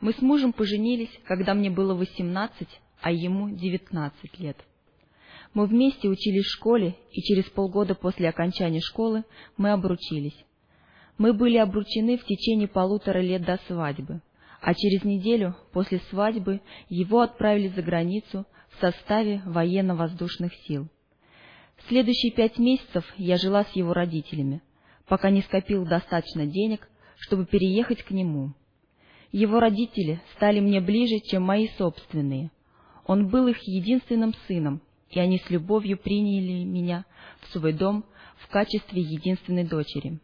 Мы с мужем поженились, когда мне было восемнадцать, а ему девятнадцать лет. Мы вместе учились в школе, и через полгода после окончания школы мы обручились. Мы были обручены в течение полутора лет до свадьбы, а через неделю после свадьбы его отправили за границу в составе военно-воздушных сил. Следующие пять месяцев я жила с его родителями, пока не скопил достаточно денег, чтобы переехать к нему. Его родители стали мне ближе, чем мои собственные. Он был их единственным сыном, и они с любовью приняли меня в свой дом в качестве единственной дочери.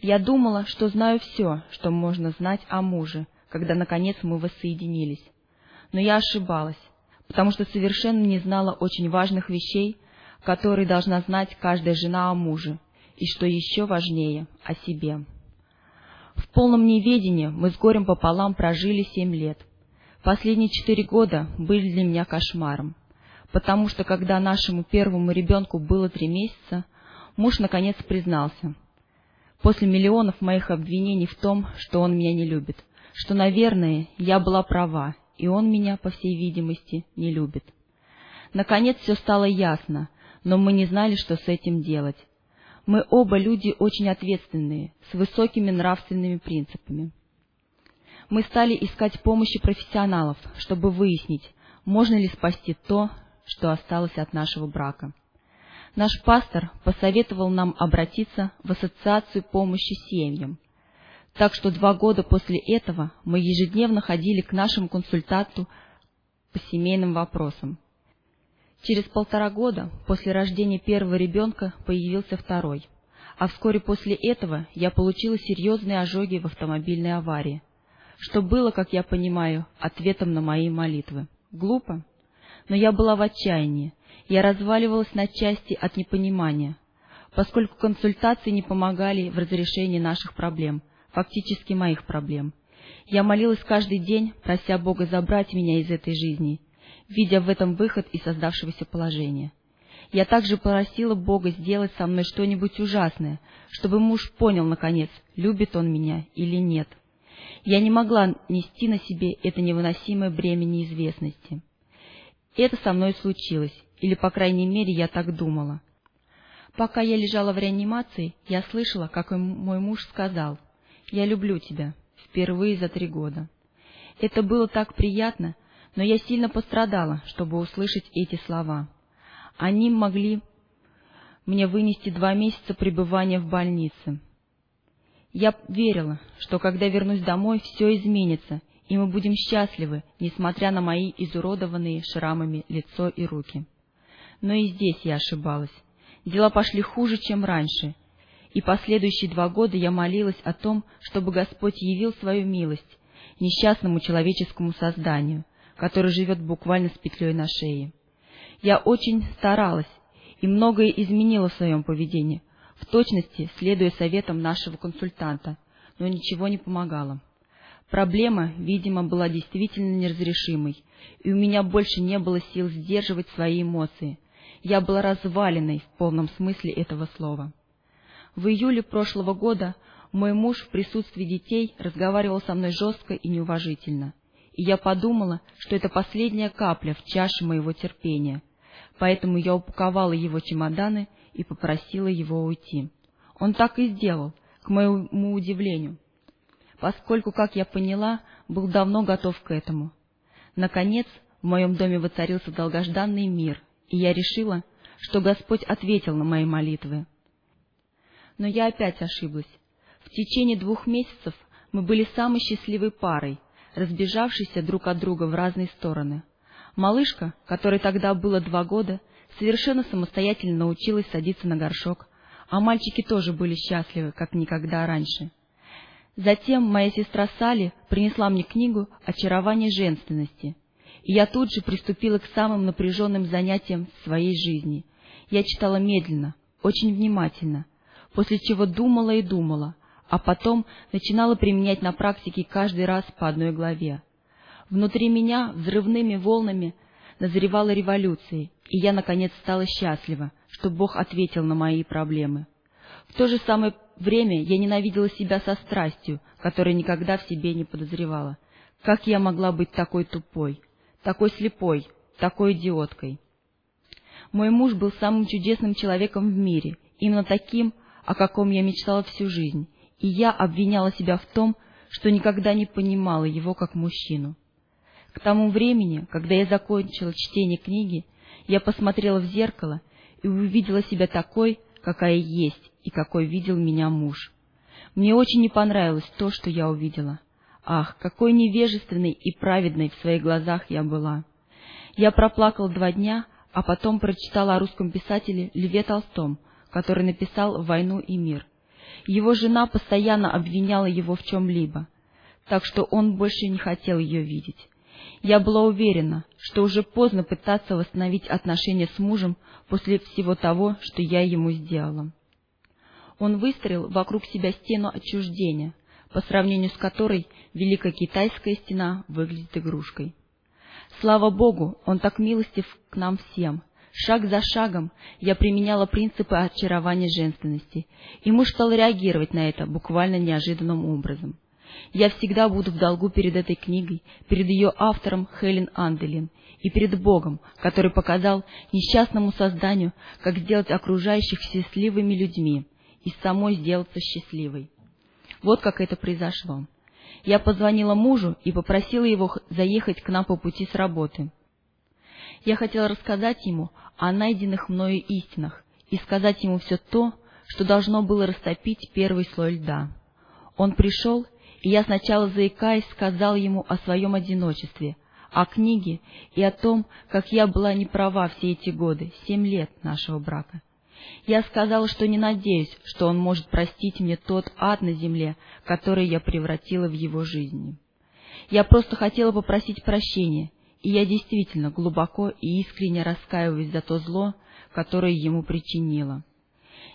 Я думала, что знаю все, что можно знать о муже, когда, наконец, мы воссоединились. Но я ошибалась, потому что совершенно не знала очень важных вещей, которые должна знать каждая жена о муже, и, что еще важнее, о себе. В полном неведении мы с горем пополам прожили семь лет. Последние четыре года были для меня кошмаром, потому что, когда нашему первому ребенку было три месяца, муж наконец признался, после миллионов моих обвинений в том, что он меня не любит, что, наверное, я была права, и он меня, по всей видимости, не любит. Наконец все стало ясно, но мы не знали, что с этим делать. Мы оба люди очень ответственные, с высокими нравственными принципами. Мы стали искать помощи профессионалов, чтобы выяснить, можно ли спасти то, что осталось от нашего брака. Наш пастор посоветовал нам обратиться в Ассоциацию помощи семьям. Так что два года после этого мы ежедневно ходили к нашему консультанту по семейным вопросам. Через полтора года после рождения первого ребенка появился второй, а вскоре после этого я получила серьезные ожоги в автомобильной аварии, что было, как я понимаю, ответом на мои молитвы. Глупо? Но я была в отчаянии, я разваливалась на части от непонимания, поскольку консультации не помогали в разрешении наших проблем, фактически моих проблем. Я молилась каждый день, прося Бога забрать меня из этой жизни — видя в этом выход из создавшегося положения. Я также просила Бога сделать со мной что-нибудь ужасное, чтобы муж понял, наконец, любит он меня или нет. Я не могла нести на себе это невыносимое бремя неизвестности. Это со мной случилось, или, по крайней мере, я так думала. Пока я лежала в реанимации, я слышала, как мой муж сказал «Я люблю тебя» впервые за три года. Это было так приятно, но я сильно пострадала, чтобы услышать эти слова. Они могли мне вынести два месяца пребывания в больнице. Я верила, что когда вернусь домой, все изменится, и мы будем счастливы, несмотря на мои изуродованные шрамами лицо и руки. Но и здесь я ошибалась. Дела пошли хуже, чем раньше, и последующие два года я молилась о том, чтобы Господь явил свою милость несчастному человеческому созданию, который живет буквально с петлей на шее. Я очень старалась и многое изменила в своем поведении, в точности следуя советам нашего консультанта, но ничего не помогало. Проблема, видимо, была действительно неразрешимой, и у меня больше не было сил сдерживать свои эмоции. Я была разваленной в полном смысле этого слова. В июле прошлого года мой муж в присутствии детей разговаривал со мной жестко и неуважительно и я подумала, что это последняя капля в чаше моего терпения, поэтому я упаковала его чемоданы и попросила его уйти. Он так и сделал, к моему удивлению, поскольку, как я поняла, был давно готов к этому. Наконец, в моем доме воцарился долгожданный мир, и я решила, что Господь ответил на мои молитвы. Но я опять ошиблась. В течение двух месяцев мы были самой счастливой парой — разбежавшиеся друг от друга в разные стороны. Малышка, которой тогда было два года, совершенно самостоятельно научилась садиться на горшок, а мальчики тоже были счастливы, как никогда раньше. Затем моя сестра Салли принесла мне книгу «Очарование женственности», и я тут же приступила к самым напряженным занятиям своей жизни. Я читала медленно, очень внимательно, после чего думала и думала, а потом начинала применять на практике каждый раз по одной главе. Внутри меня взрывными волнами назревала революция, и я, наконец, стала счастлива, что Бог ответил на мои проблемы. В то же самое время я ненавидела себя со страстью, которой никогда в себе не подозревала. Как я могла быть такой тупой, такой слепой, такой идиоткой? Мой муж был самым чудесным человеком в мире, именно таким, о каком я мечтала всю жизнь, и я обвиняла себя в том, что никогда не понимала его как мужчину. К тому времени, когда я закончила чтение книги, я посмотрела в зеркало и увидела себя такой, какая есть и какой видел меня муж. Мне очень не понравилось то, что я увидела. Ах, какой невежественной и праведной в своих глазах я была! Я проплакала два дня, а потом прочитала о русском писателе Льве Толстом, который написал «Войну и мир». Его жена постоянно обвиняла его в чем-либо, так что он больше не хотел ее видеть. Я была уверена, что уже поздно пытаться восстановить отношения с мужем после всего того, что я ему сделала. Он выстроил вокруг себя стену отчуждения, по сравнению с которой Великая Китайская стена выглядит игрушкой. Слава Богу, он так милостив к нам всем. Шаг за шагом я применяла принципы очарования женственности, и муж стал реагировать на это буквально неожиданным образом. Я всегда буду в долгу перед этой книгой, перед ее автором Хелен Анделин и перед Богом, который показал несчастному созданию, как сделать окружающих счастливыми людьми и самой сделаться счастливой. Вот как это произошло. Я позвонила мужу и попросила его заехать к нам по пути с работы. Я хотела рассказать ему о найденных мною истинах и сказать ему все то, что должно было растопить первый слой льда. Он пришел, и я сначала, заикаясь, сказал ему о своем одиночестве, о книге и о том, как я была неправа все эти годы, семь лет нашего брака. Я сказала, что не надеюсь, что он может простить мне тот ад на земле, который я превратила в его жизни. Я просто хотела попросить прощения, и я действительно глубоко и искренне раскаиваюсь за то зло, которое ему причинила.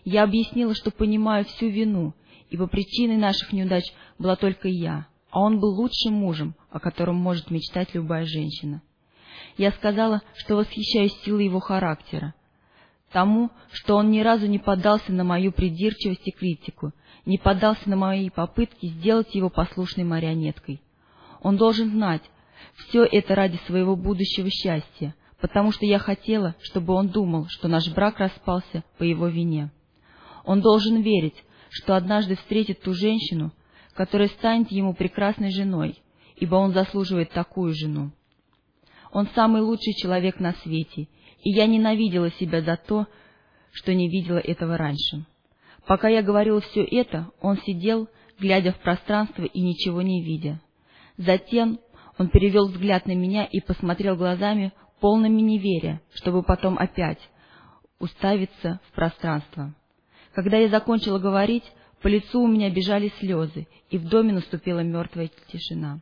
Я объяснила, что понимаю всю вину, ибо причиной наших неудач была только я, а он был лучшим мужем, о котором может мечтать любая женщина. Я сказала, что восхищаюсь силой его характера, тому, что он ни разу не поддался на мою придирчивость и критику, не поддался на мои попытки сделать его послушной марионеткой. Он должен знать, все это ради своего будущего счастья, потому что я хотела, чтобы он думал, что наш брак распался по его вине. Он должен верить, что однажды встретит ту женщину, которая станет ему прекрасной женой, ибо он заслуживает такую жену. Он самый лучший человек на свете, и я ненавидела себя за то, что не видела этого раньше. Пока я говорила все это, он сидел, глядя в пространство и ничего не видя. Затем он перевел взгляд на меня и посмотрел глазами, полными неверия, чтобы потом опять уставиться в пространство. Когда я закончила говорить, по лицу у меня бежали слезы, и в доме наступила мертвая тишина.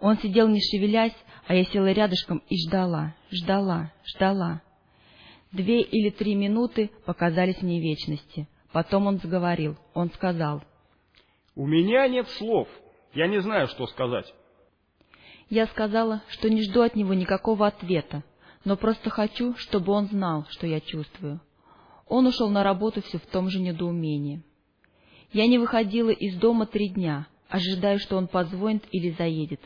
Он сидел не шевелясь, а я села рядышком и ждала, ждала, ждала. Две или три минуты показались мне вечности. Потом он заговорил. Он сказал. «У меня нет слов. Я не знаю, что сказать». Я сказала, что не жду от него никакого ответа, но просто хочу, чтобы он знал, что я чувствую. Он ушел на работу все в том же недоумении. Я не выходила из дома три дня, ожидая, что он позвонит или заедет.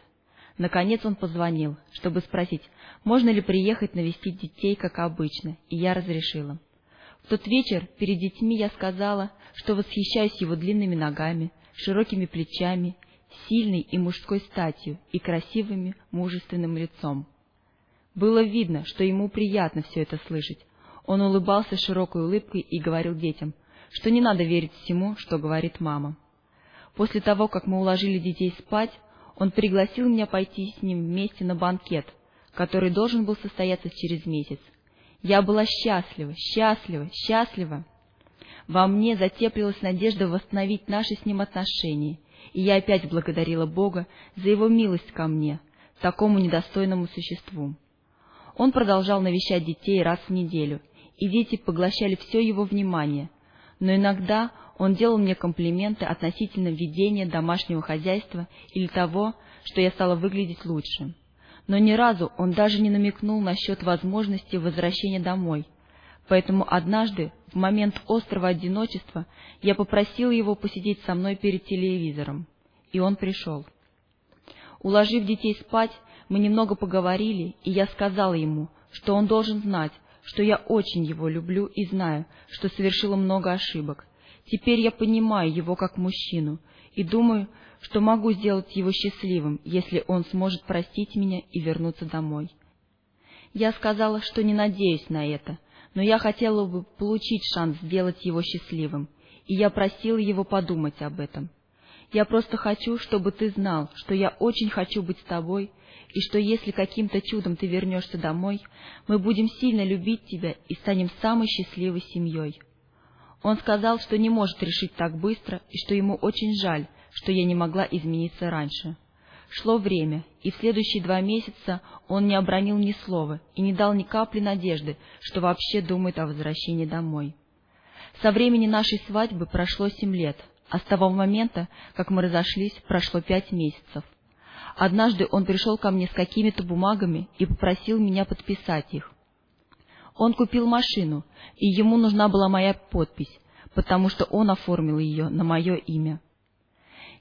Наконец он позвонил, чтобы спросить, можно ли приехать навестить детей, как обычно, и я разрешила. В тот вечер перед детьми я сказала, что восхищаюсь его длинными ногами, широкими плечами, сильной и мужской статью и красивым мужественным лицом. Было видно, что ему приятно все это слышать. Он улыбался широкой улыбкой и говорил детям, что не надо верить всему, что говорит мама. После того, как мы уложили детей спать, он пригласил меня пойти с ним вместе на банкет, который должен был состояться через месяц. Я была счастлива, счастлива, счастлива. Во мне затеплилась надежда восстановить наши с ним отношения, и я опять благодарила Бога за его милость ко мне, такому недостойному существу. Он продолжал навещать детей раз в неделю, и дети поглощали все его внимание, но иногда он делал мне комплименты относительно ведения домашнего хозяйства или того, что я стала выглядеть лучше. Но ни разу он даже не намекнул насчет возможности возвращения домой. Поэтому однажды, в момент острого одиночества, я попросила его посидеть со мной перед телевизором. И он пришел. Уложив детей спать, мы немного поговорили, и я сказала ему, что он должен знать, что я очень его люблю и знаю, что совершила много ошибок. Теперь я понимаю его как мужчину и думаю, что могу сделать его счастливым, если он сможет простить меня и вернуться домой. Я сказала, что не надеюсь на это, но я хотела бы получить шанс сделать его счастливым, и я просила его подумать об этом. Я просто хочу, чтобы ты знал, что я очень хочу быть с тобой, и что если каким-то чудом ты вернешься домой, мы будем сильно любить тебя и станем самой счастливой семьей. Он сказал, что не может решить так быстро, и что ему очень жаль, что я не могла измениться раньше. Шло время, и в следующие два месяца он не обронил ни слова и не дал ни капли надежды, что вообще думает о возвращении домой. Со времени нашей свадьбы прошло семь лет, а с того момента, как мы разошлись, прошло пять месяцев. Однажды он пришел ко мне с какими-то бумагами и попросил меня подписать их. Он купил машину, и ему нужна была моя подпись, потому что он оформил ее на мое имя.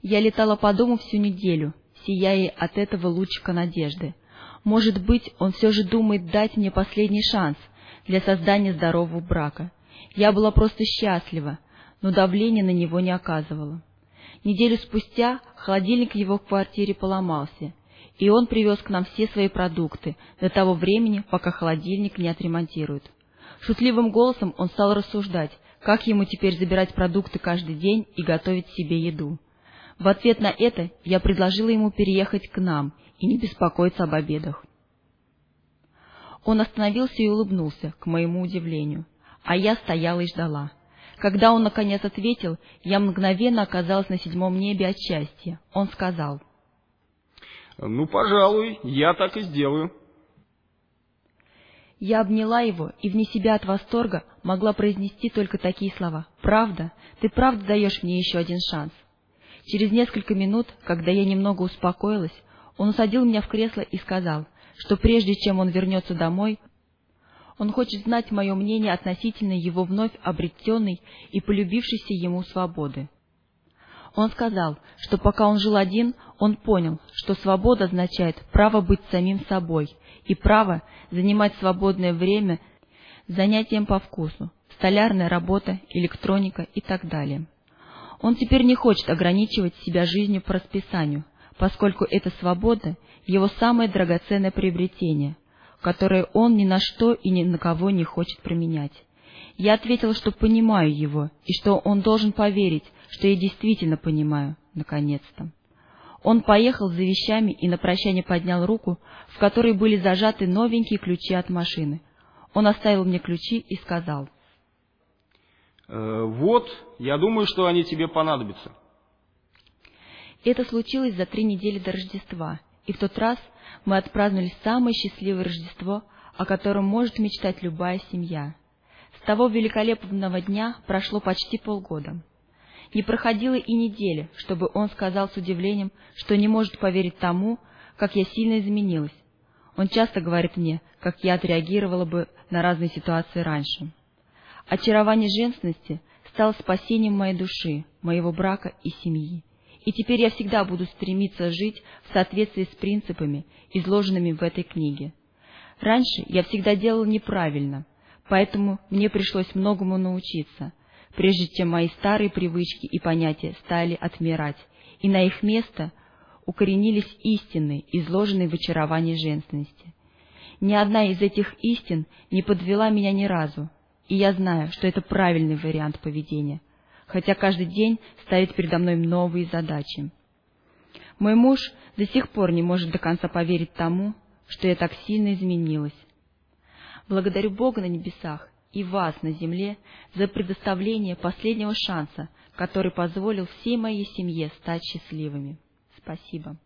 Я летала по дому всю неделю, сияя от этого лучика надежды. Может быть, он все же думает дать мне последний шанс для создания здорового брака. Я была просто счастлива, но давление на него не оказывала. Неделю спустя холодильник в его квартире поломался, и он привез к нам все свои продукты до того времени, пока холодильник не отремонтируют. Шутливым голосом он стал рассуждать, как ему теперь забирать продукты каждый день и готовить себе еду. В ответ на это я предложила ему переехать к нам и не беспокоиться об обедах. Он остановился и улыбнулся, к моему удивлению, а я стояла и ждала. Когда он, наконец, ответил, я мгновенно оказалась на седьмом небе от счастья. Он сказал. — Ну, пожалуй, я так и сделаю. Я обняла его и вне себя от восторга могла произнести только такие слова. «Правда? Ты правда даешь мне еще один шанс?» Через несколько минут, когда я немного успокоилась, он усадил меня в кресло и сказал, что прежде чем он вернется домой, он хочет знать мое мнение относительно его вновь обретенной и полюбившейся ему свободы. Он сказал, что пока он жил один, он понял, что свобода означает право быть самим собой и право занимать свободное время занятием по вкусу, столярная работа, электроника и так далее. Он теперь не хочет ограничивать себя жизнью по расписанию, поскольку эта свобода — его самое драгоценное приобретение, которое он ни на что и ни на кого не хочет променять. Я ответила, что понимаю его, и что он должен поверить, что я действительно понимаю, наконец-то. Он поехал за вещами и на прощание поднял руку, в которой были зажаты новенькие ключи от машины. Он оставил мне ключи и сказал — вот, я думаю, что они тебе понадобятся. Это случилось за три недели до Рождества, и в тот раз мы отпраздновали самое счастливое Рождество, о котором может мечтать любая семья. С того великолепного дня прошло почти полгода. Не проходило и недели, чтобы он сказал с удивлением, что не может поверить тому, как я сильно изменилась. Он часто говорит мне, как я отреагировала бы на разные ситуации раньше. Очарование женственности стало спасением моей души, моего брака и семьи. И теперь я всегда буду стремиться жить в соответствии с принципами, изложенными в этой книге. Раньше я всегда делал неправильно, поэтому мне пришлось многому научиться, прежде чем мои старые привычки и понятия стали отмирать, и на их место укоренились истины, изложенные в очаровании женственности. Ни одна из этих истин не подвела меня ни разу, и я знаю, что это правильный вариант поведения, хотя каждый день ставит передо мной новые задачи. Мой муж до сих пор не может до конца поверить тому, что я так сильно изменилась. Благодарю Бога на небесах и вас на земле за предоставление последнего шанса, который позволил всей моей семье стать счастливыми. Спасибо.